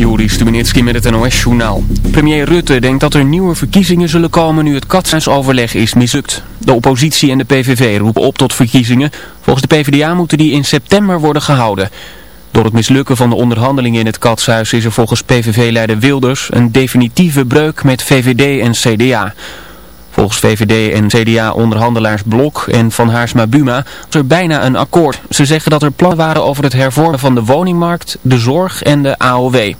Juri Stubenitski met het NOS-journaal. Premier Rutte denkt dat er nieuwe verkiezingen zullen komen nu het katshuisoverleg is mislukt. De oppositie en de PVV roepen op tot verkiezingen. Volgens de PvdA moeten die in september worden gehouden. Door het mislukken van de onderhandelingen in het katshuis is er volgens PVV-leider Wilders een definitieve breuk met VVD en CDA. Volgens VVD en CDA-onderhandelaars Blok en Van Haarsma Buma was er bijna een akkoord. Ze zeggen dat er plannen waren over het hervormen van de woningmarkt, de zorg en de AOW.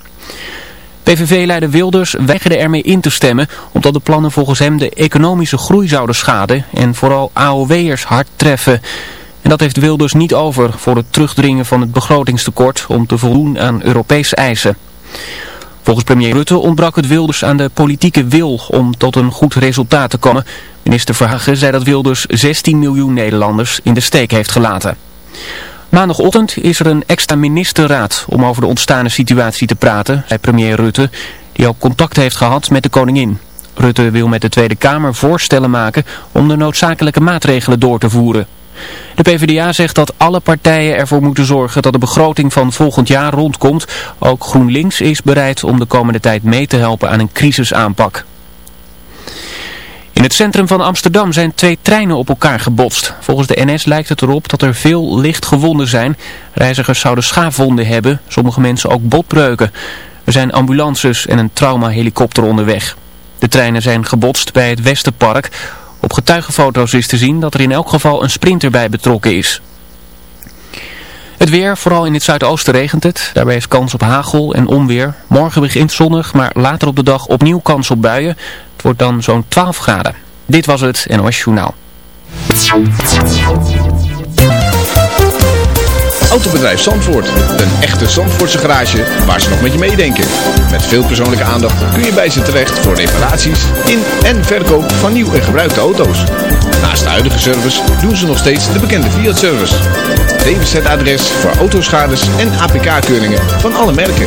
PVV-leider Wilders weigerde ermee in te stemmen omdat de plannen volgens hem de economische groei zouden schaden en vooral AOW'ers hard treffen. En dat heeft Wilders niet over voor het terugdringen van het begrotingstekort om te voldoen aan Europese eisen. Volgens premier Rutte ontbrak het Wilders aan de politieke wil om tot een goed resultaat te komen. Minister Verhagen zei dat Wilders 16 miljoen Nederlanders in de steek heeft gelaten. Maandagochtend is er een extra ministerraad om over de ontstane situatie te praten, zei premier Rutte, die ook contact heeft gehad met de koningin. Rutte wil met de Tweede Kamer voorstellen maken om de noodzakelijke maatregelen door te voeren. De PvdA zegt dat alle partijen ervoor moeten zorgen dat de begroting van volgend jaar rondkomt. Ook GroenLinks is bereid om de komende tijd mee te helpen aan een crisisaanpak. In het centrum van Amsterdam zijn twee treinen op elkaar gebotst. Volgens de NS lijkt het erop dat er veel licht gewonden zijn. Reizigers zouden schaafwonden hebben, sommige mensen ook botbreuken. Er zijn ambulances en een traumahelikopter onderweg. De treinen zijn gebotst bij het Westerpark. Op getuigenfoto's is te zien dat er in elk geval een sprinter bij betrokken is. Het weer, vooral in het zuidoosten regent het. Daarbij is kans op hagel en onweer. Morgen begint zonnig, maar later op de dag opnieuw kans op buien. Wordt dan zo'n 12 graden. Dit was het NOS Journaal. Autobedrijf Zandvoort. Een echte Zandvoortse garage waar ze nog met je meedenken. Met veel persoonlijke aandacht kun je bij ze terecht voor reparaties in en verkoop van nieuw en gebruikte auto's. Naast de huidige service doen ze nog steeds de bekende Fiat-service. DWZ-adres voor autoschades en APK-keuringen van alle merken.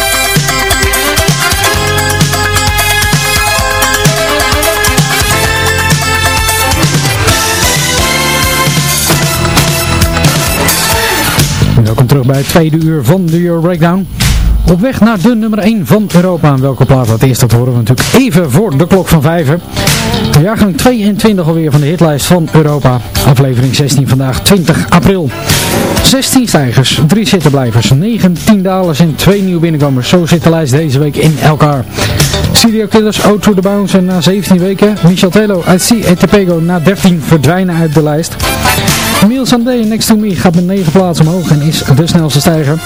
Welkom terug bij het tweede uur van de Euro Breakdown. Op weg naar de nummer 1 van Europa. En welke plaat dat is, dat horen we natuurlijk even voor de klok van 5. De jaargang 22 alweer van de hitlijst van Europa. Aflevering 16 vandaag 20 april. 16 stijgers, 3 zittenblijvers, 19 dalers en 2 nieuwe binnenkomers. Zo zit de lijst deze week in elkaar. Serial Killers, O to the Bounce na 17 weken. Michel Telo uit C et Tepego na 13 verdwijnen uit de lijst. Emile Sandé, Next to Me, gaat met 9 plaatsen omhoog en is de snelste stijger.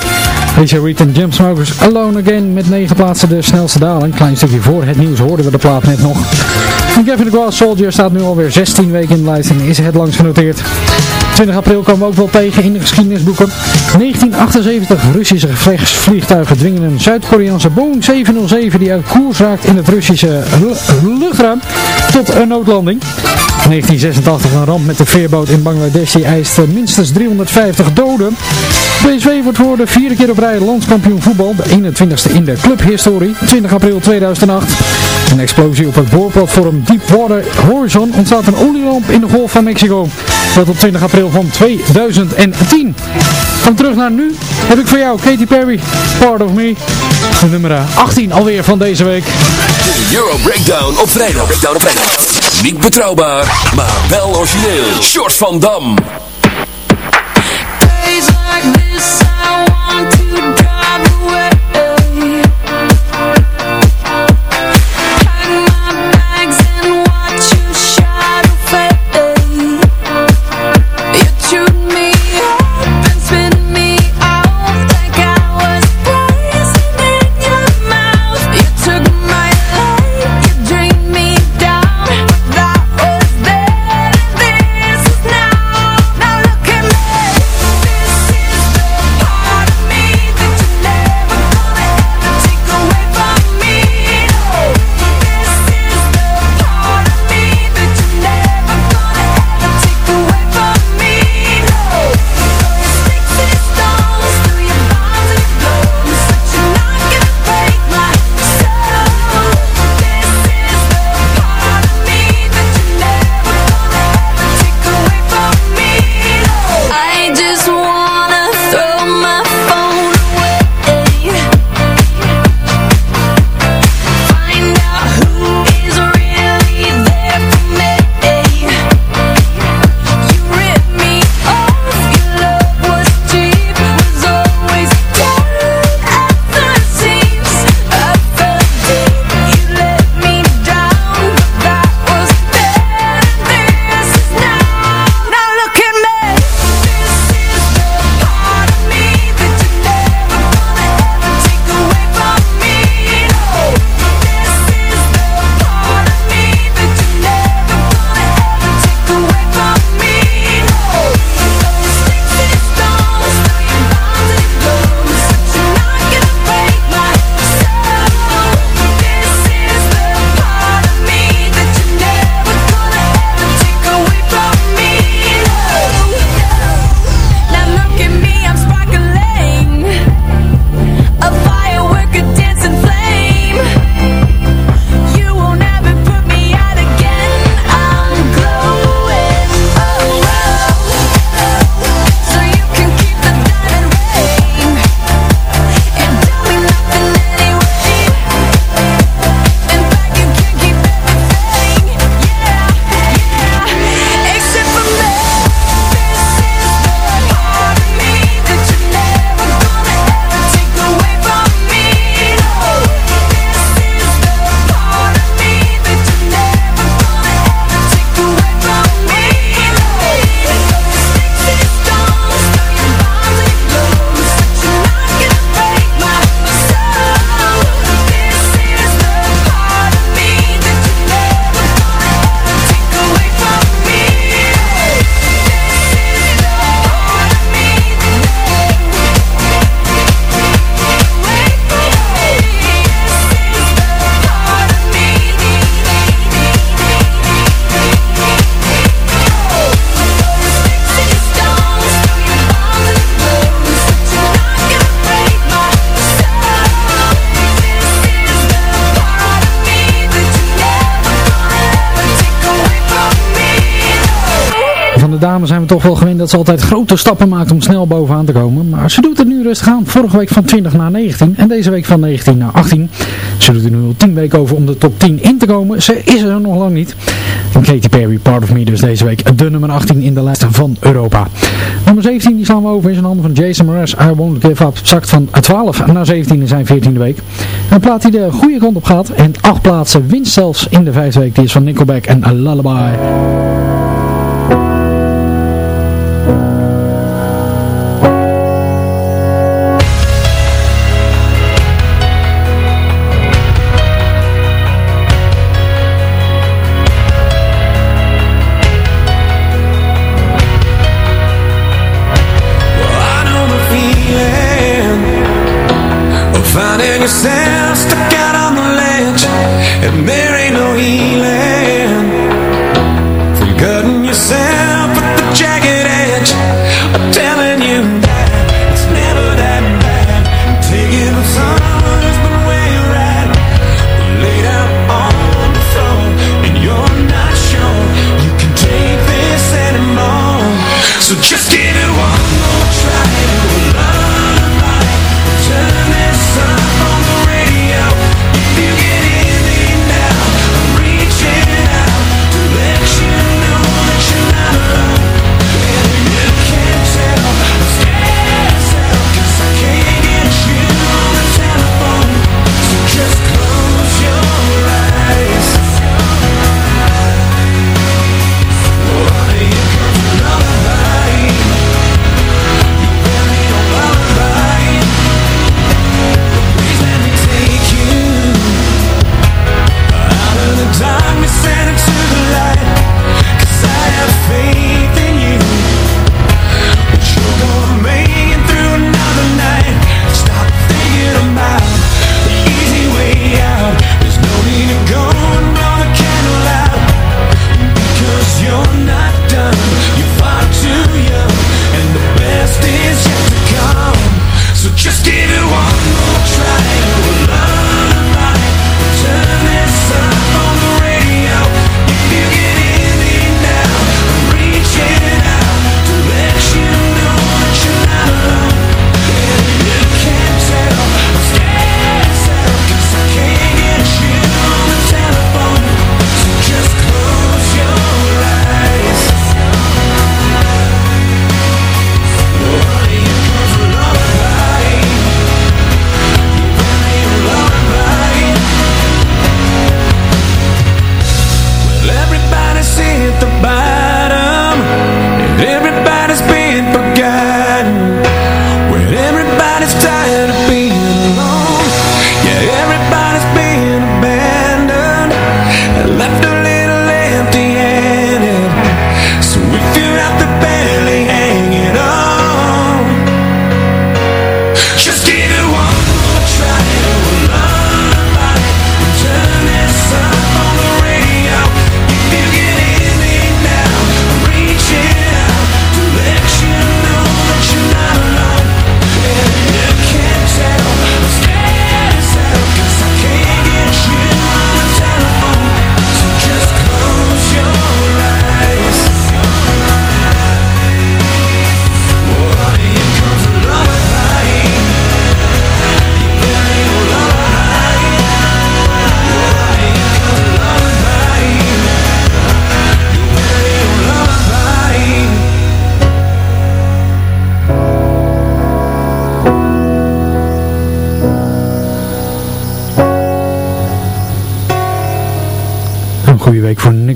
Alicia Reed en Jim Smokers Alone Again met 9 plaatsen de snelste daling. Klein stukje voor het nieuws hoorden we de plaat net nog. The Grass Soldier staat nu alweer 16 weken in de lijst en is het langst genoteerd. 20 april komen we ook wel tegen in de geschiedenisboeken. 1978, Russische gevechtsvliegtuigen dwingen een Zuid-Koreaanse Boeing 707 die uit koers raakt in het Russische luchtruim tot een noodlanding. 1986 een ramp met de veerboot in Bangladesh die eist minstens 350 doden. PSV wordt voor de vierde keer op rij landskampioen voetbal, de 21ste in de clubhistorie. 20 april 2008. Een explosie op het boorplatform Deepwater Horizon ontstaat een olielamp in de golf van Mexico. Dat op 20 april van 2010. Van terug naar nu heb ik voor jou Katy Perry, Part of Me. De nummer 18 alweer van deze week. Euro Breakdown op vrijdag. Breakdown op vrijdag. Niet betrouwbaar, maar wel origineel. Short van Dam. Days like this, I want to toch wel gewend dat ze altijd grote stappen maakt om snel bovenaan te komen. Maar ze doet het nu rustig aan. Vorige week van 20 naar 19 en deze week van 19 naar 18. Ze doet er nu al 10 weken over om de top 10 in te komen. Ze is er nog lang niet. En Katy Perry, Part of Me, dus deze week de nummer 18 in de lijst van Europa. Nummer 17 die slaan we over in zijn handen van Jason Mraz. I Won't Give Up zakt van 12 naar 17 in zijn 14e week. Een plaat die de goede kant op gaat en 8 plaatsen winst zelfs in de vijfde week. Die is van Nickelback en A Lullaby. you say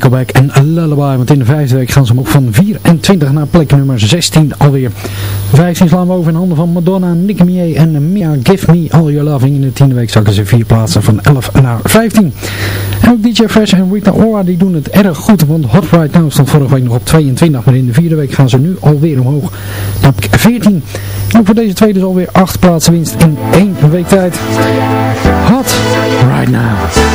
Nickelback en Lullaby, want in de vijfde week gaan ze hem op van 24 naar plek nummer 16 alweer. 15 slaan we over in handen van Madonna, Nicky Minaj en Mia Give Me All Your Loving. In de tiende week zakken ze vier plaatsen van 11 naar 15. En ook DJ Fresh en Rita Ora die doen het erg goed, want Hot Right Now stond vorige week nog op 22, maar in de vierde week gaan ze nu alweer omhoog naar 14. En ook voor deze tweede is alweer 8 plaatsen winst in één week tijd. Hot Right Now.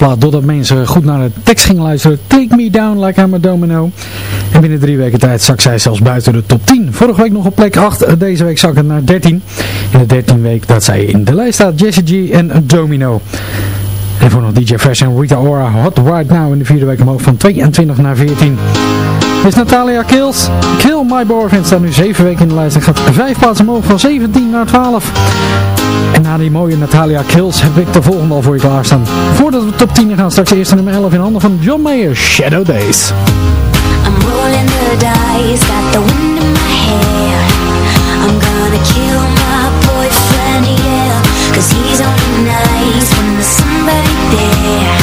Door doordat mensen goed naar de tekst gingen luisteren. Take me down like I'm a domino. En binnen drie weken tijd zak zij zelfs buiten de top 10. Vorige week nog op plek 8, deze week zak het naar 13. In de 13 week dat zij in de lijst staat, Jessie G en Domino. En voor nog DJ Fashion en Rita Ora Hot Right Now in de vierde week omhoog van 22 naar 14. Is Natalia Kills. Kill My Boyfriend staat nu 7 weken in de lijst en gaat 5 plaatsen omhoog van 17 naar 12. En na die mooie Natalia Kills heb ik de volgende al voor je klaarstaan. Voordat we top 10 gaan, straks eerst nummer 11 in handen van John Mayer, Shadow Days. I'm rolling the dice, got the wind in my hair. I'm gonna kill my boyfriend, yeah. Cause he's only nice when there's somebody there.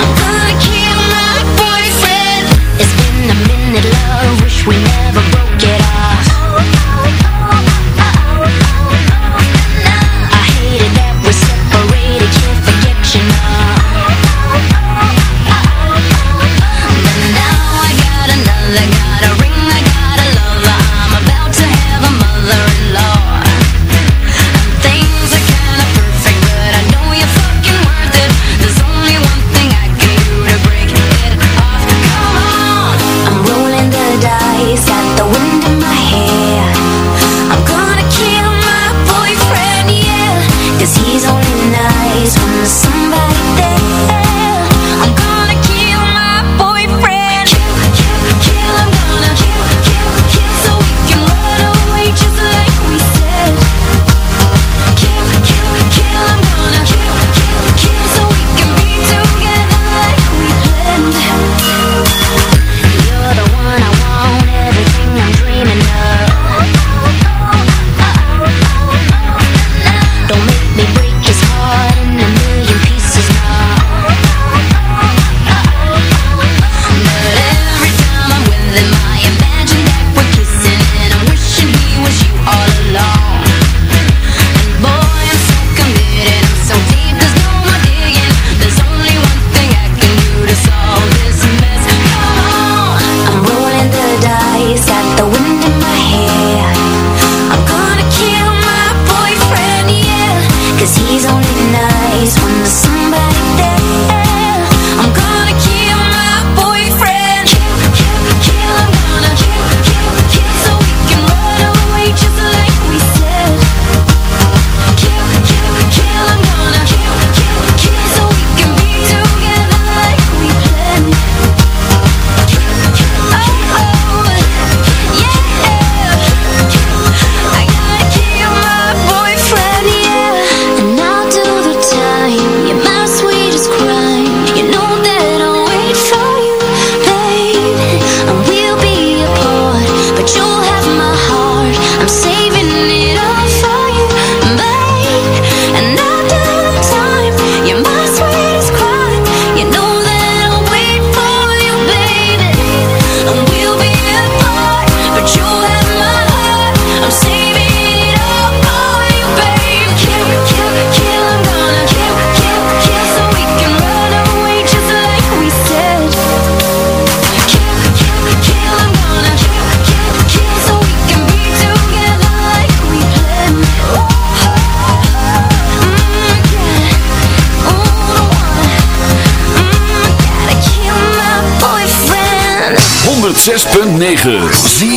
I'm gonna kill my boyfriend It's been a minute, love, wish we never broke 106.9.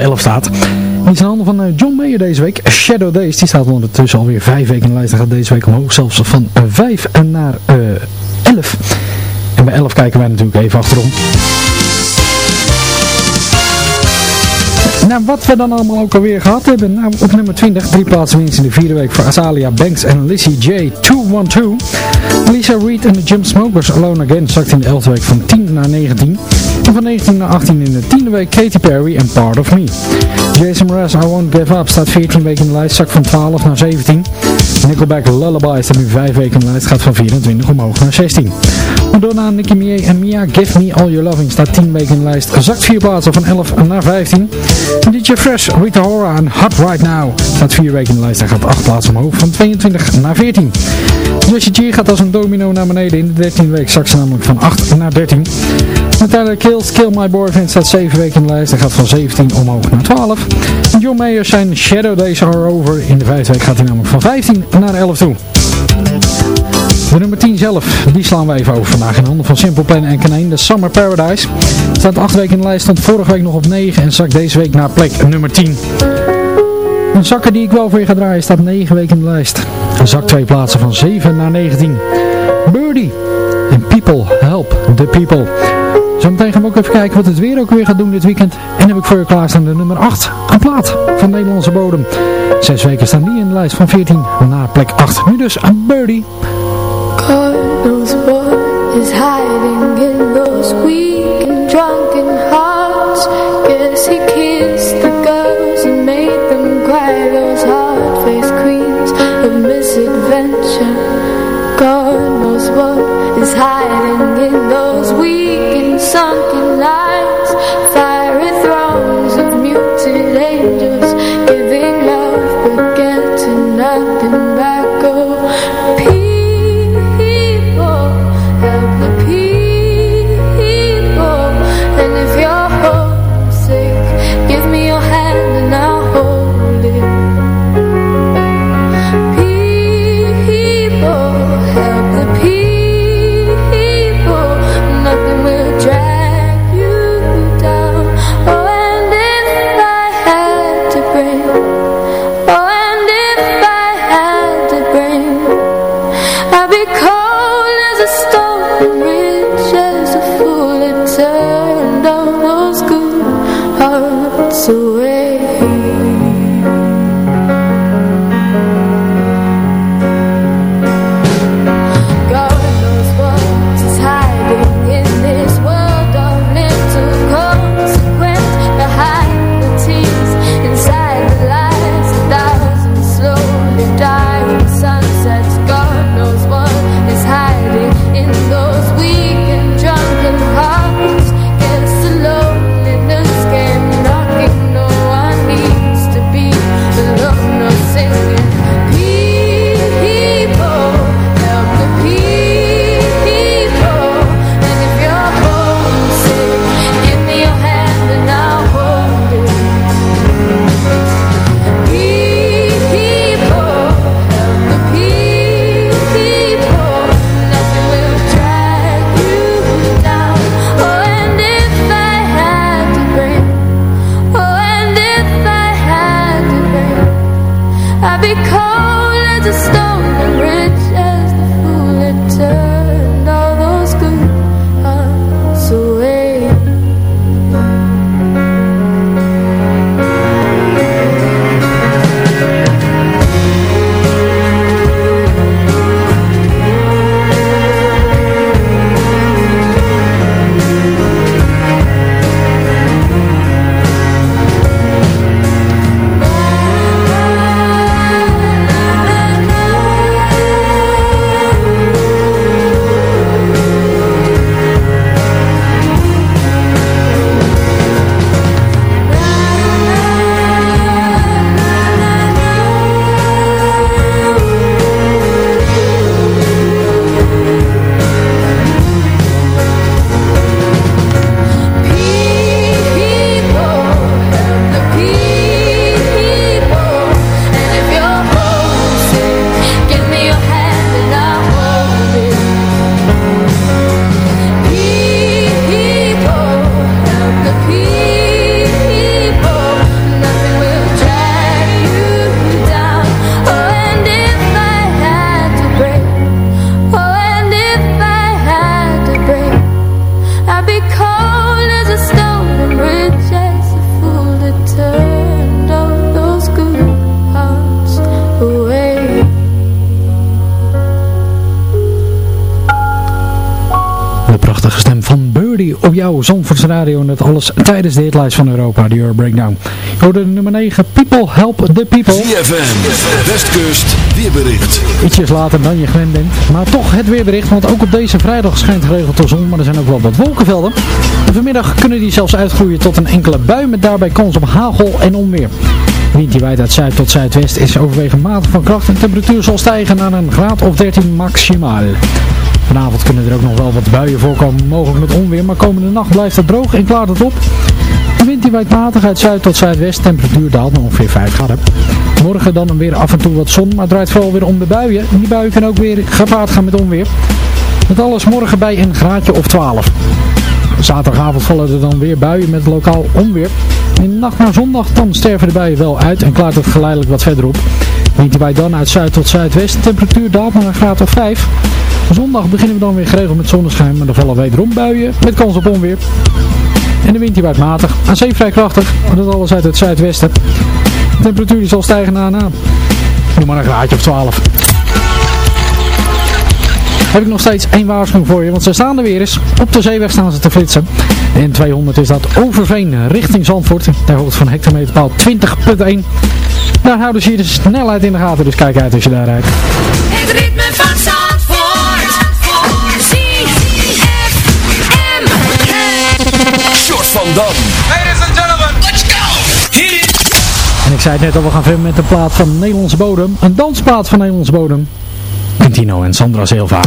11 staat. Die is in handen van eh, John Mayer deze week. Shadow Days, die staat ondertussen alweer 5 weken in de lijst. En gaat deze week omhoog, zelfs van 5 naar eh 11. En bij 11 kijken wij natuurlijk even achterom. Nou, wat we dan allemaal ook alweer gehad hebben. Nou, op nummer 20, drie plaatsen winst in de vierde week voor Azalia Banks en Lissy J. 212. Lisa Reed en de Jump Smokers Alone Again zakt in de 11e week van 10 naar 19. Van 19 naar 18 in de 10e week Katy Perry en Part of Me. Jason Mraz, I Won't Give Up, staat 14 weken in de lijst, zakt van 12 naar 17. Nickelback Lullaby staat nu 5 weken in de lijst, gaat van 24 omhoog naar 16. Madonna, Nicki Minaj en Mia, Give Me All Your Loving staat 10 weken in de lijst, zakt 4 plaatsen van 11 naar 15. En DJ Fresh, Rita Ora en Hot Right Now staat 4 weken in de lijst en gaat 8 plaatsen omhoog van 22 naar 14. Jessie G gaat als een domino naar beneden in de 13e week, zakt ze namelijk van 8 naar 13. Tyler Kills, Kill My Boyfriend staat 7 weken in de lijst en gaat van 17 omhoog naar 12. En John Mayer zijn Shadow Days Are Over. In de vijfde week gaat hij namelijk van 15 naar 11 toe. De nummer 10 zelf, die slaan we even over vandaag in handen van Simple Plan en Kaneen. De Summer Paradise. Staat 8 weken in de lijst, stond vorige week nog op 9 en zakt deze week naar plek nummer 10. Een zakker die ik wel voor je ga draaien staat 9 weken in de lijst. Een zak twee plaatsen van 7 naar 19. Birdie en People Help the People. Zometeen gaan we ook even kijken wat het weer ook weer gaat doen dit weekend. En heb ik voor je klaarstaan de nummer 8. Een plaat van Nederlandse bodem. Zes weken staan die in de lijst van 14 naar plek 8. Nu dus een Birdie. God knows what is hiding in those weak and drunken hearts. Guess he God knows what is hiding in those weak and sunken Op jouw Zandvoorts Radio. En dat alles tijdens de hitlijst van Europa, de Euro Breakdown. Hoorde de nummer 9, People Help the People. ZFM, Westkust, weerbericht. Ietsjes later dan je gewend bent. Maar toch het weerbericht, want ook op deze vrijdag schijnt geregeld de zon. Maar er zijn ook wel wat wolkenvelden. En vanmiddag kunnen die zelfs uitgroeien tot een enkele bui met daarbij kans op hagel en onweer. Wind die waait uit zuid tot zuidwest is overwegend matig van kracht en temperatuur zal stijgen naar een graad of 13 maximaal. Vanavond kunnen er ook nog wel wat buien voorkomen, mogelijk met onweer, maar komende nacht blijft het droog en klaart het op. De wind die waait matig uit zuid tot zuidwest. Temperatuur daalt naar ongeveer 5 graden. Morgen dan weer af en toe wat zon, maar het draait vooral weer om de buien. En die buien kunnen ook weer gepaard gaan met onweer. Met alles morgen bij een graadje of 12. Zaterdagavond vallen er dan weer buien met lokaal onweer. In de nacht naar zondag dan sterven de buien wel uit en klaart het geleidelijk wat verder op. Wind wij dan uit zuid tot zuidwest. De temperatuur daalt naar een graad of 5. Zondag beginnen we dan weer geregeld met zonneschijn, maar er vallen wederom buien met kans op onweer. En de wind die waait matig, aan zee vrij krachtig, dat alles uit het zuidwesten. De temperatuur die zal stijgen na na. Doe maar een graadje of 12 heb ik nog steeds één waarschuwing voor je. Want ze staan er weer eens. Op de zeeweg staan ze te flitsen. En 200 is dat Overveen richting Zandvoort. Daar hoogte van hectometerpaal 20.1. Daar houden ze je de snelheid in de gaten. Dus kijk uit als je daar rijdt. Het ritme van Zandvoort. Short van Dam. Ladies and gentlemen, let's go! Hit it! En ik zei het net al, we gaan verder met een plaat van Nederlandse bodem. Een dansplaat van Nederlandse bodem. Quintino en Sandra Silva.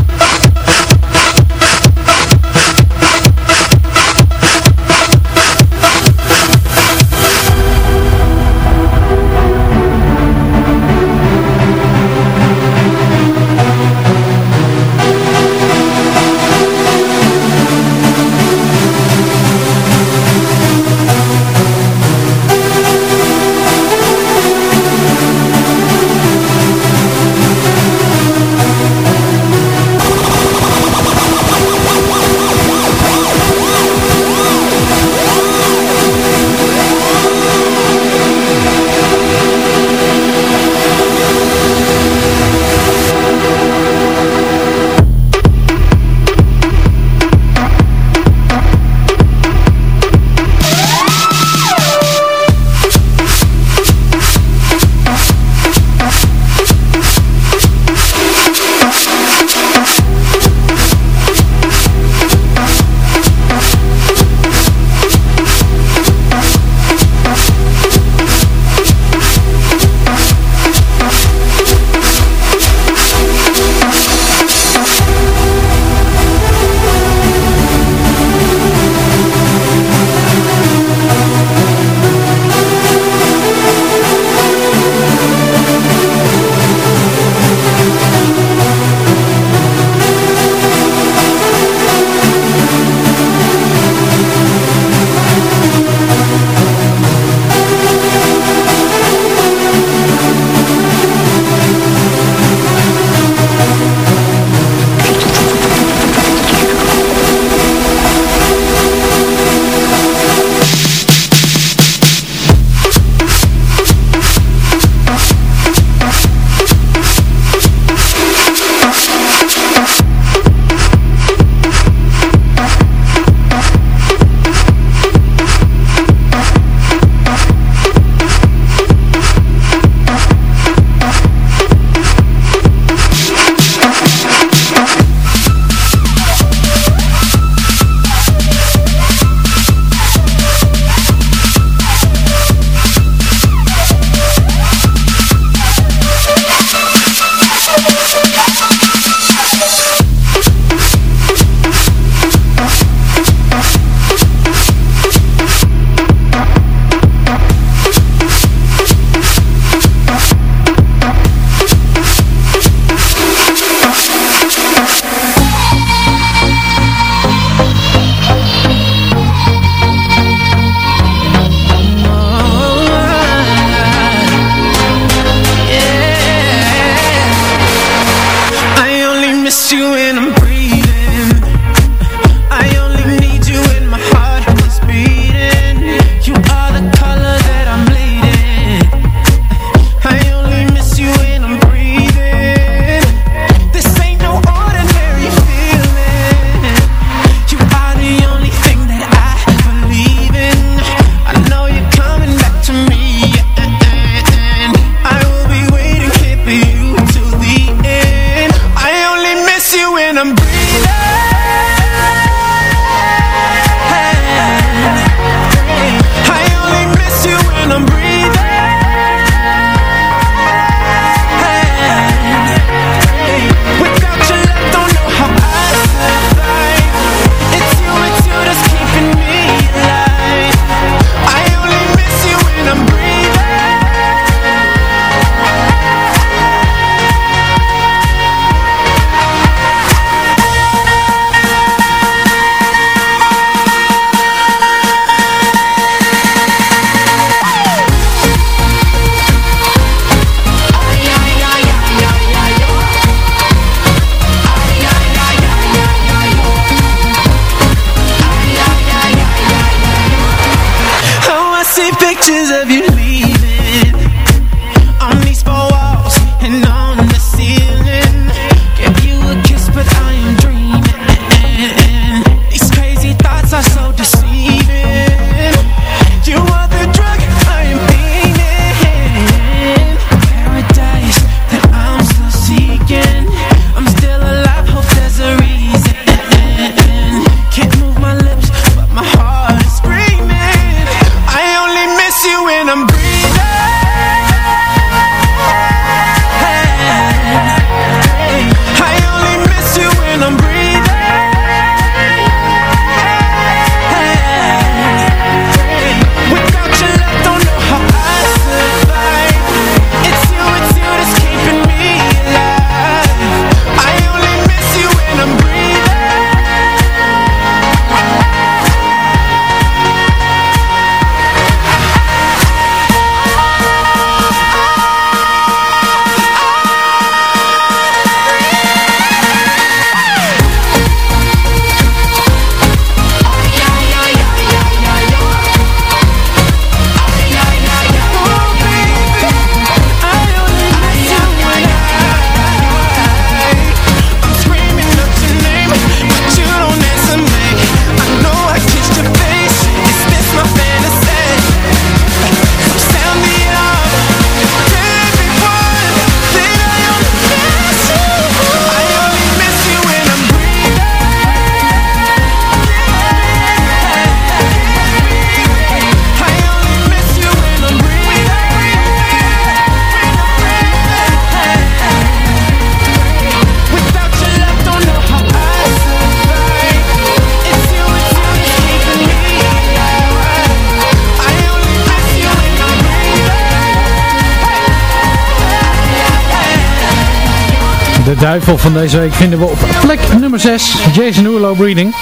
duivel van deze week vinden we op plek nummer 6, Jason Derulo Breeding.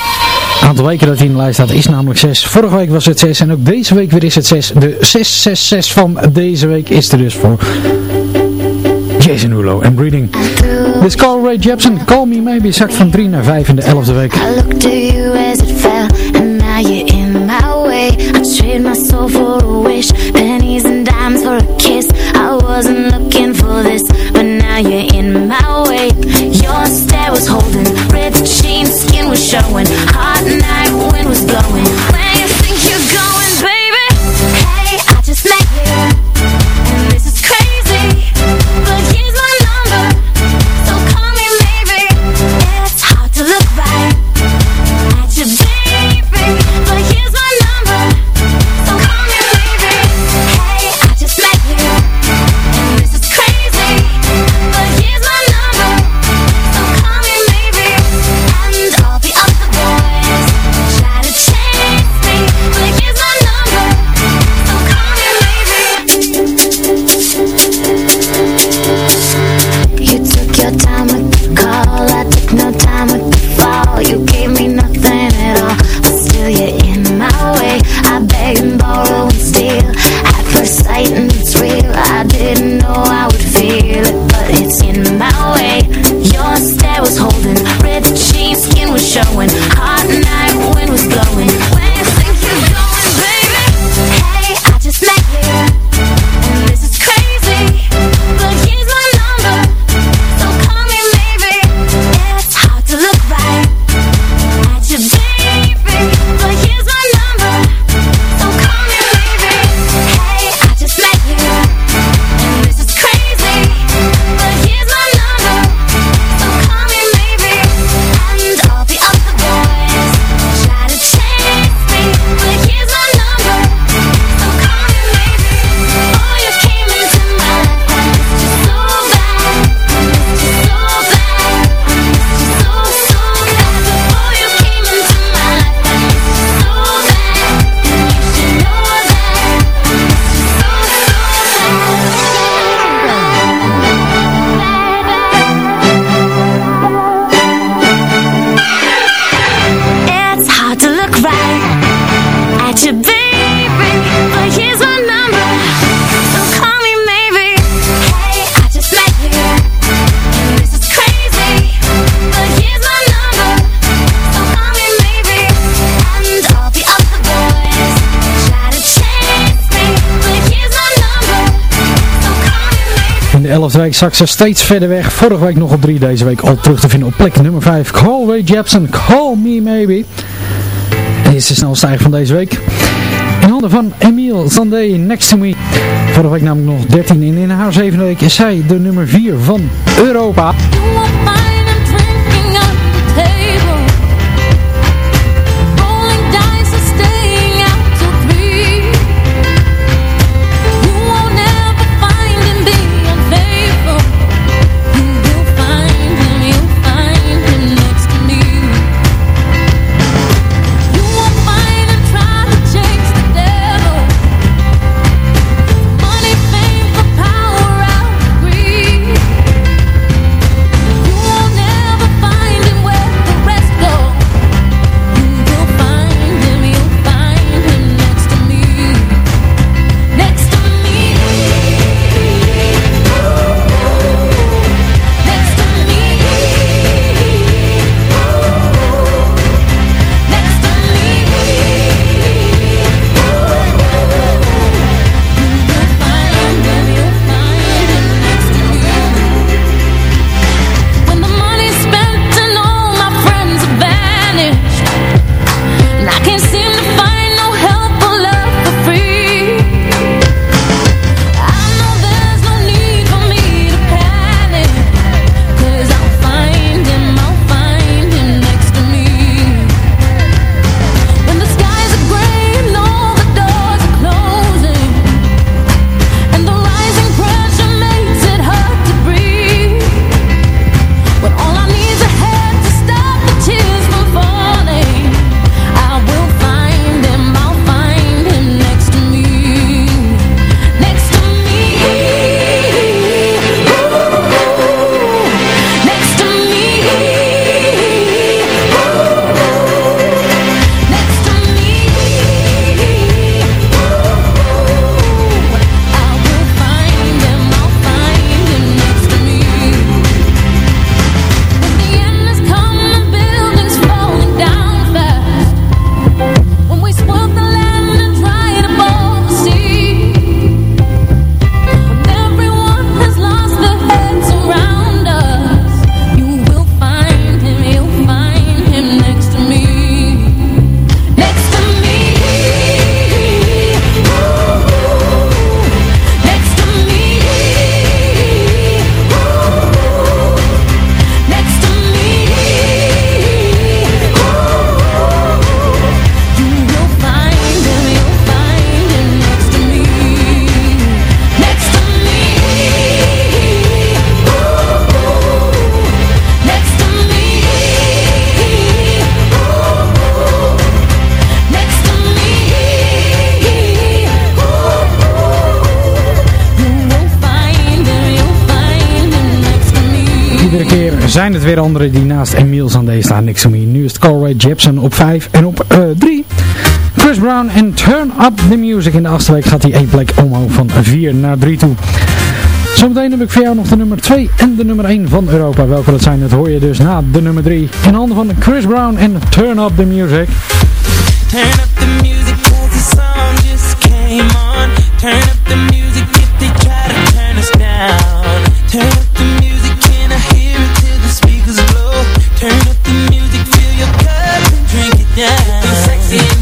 Een aantal weken dat hij in de lijst staat is namelijk 6. Vorige week was het 6 en ook deze week weer is het 6. De 666 van deze week is er dus voor Jason Derulo en Breeding. Dit Carl Ray Jepsen, Call Me Maybe, zakt van 3 naar 5 in de 11e week. week zak ze steeds verder weg. Vorige week nog op 3, deze week al terug te vinden op plek nummer 5. Colway Jepson, Call Me Maybe. En is de snelste van deze week. In handen van Emile Zandé, Next To Me. Vorige week namelijk nog 13 in. in haar zevende week is zij de nummer 4 van Europa. zijn het weer anderen die naast Emile Sandé staan. Niks om hier. Nu is het Colray Jepson op 5 en op eh, 3. Chris Brown en Turn Up The Music. In de achtste week gaat hij één plek omhoog van 4 naar 3 toe. Zometeen heb ik voor jou nog de nummer 2 en de nummer 1 van Europa. Welke dat zijn, dat hoor je dus na de nummer 3. In handen van Chris Brown en Turn Up The Music. Turn up the music cause the song just came on. Turn up the music if they try to turn us down. Turn up the music. yeah. Be sexy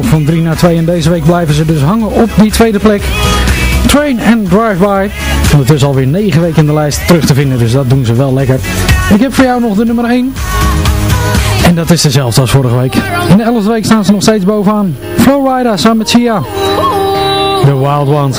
van 3 naar 2. En deze week blijven ze dus hangen op die tweede plek. Train and Drive-By. Ondertussen alweer 9 weken in de lijst terug te vinden, dus dat doen ze wel lekker. Ik heb voor jou nog de nummer 1. En dat is dezelfde als vorige week. In de 11e week staan ze nog steeds bovenaan. Flowrider samen met Sia. The Wild Ones.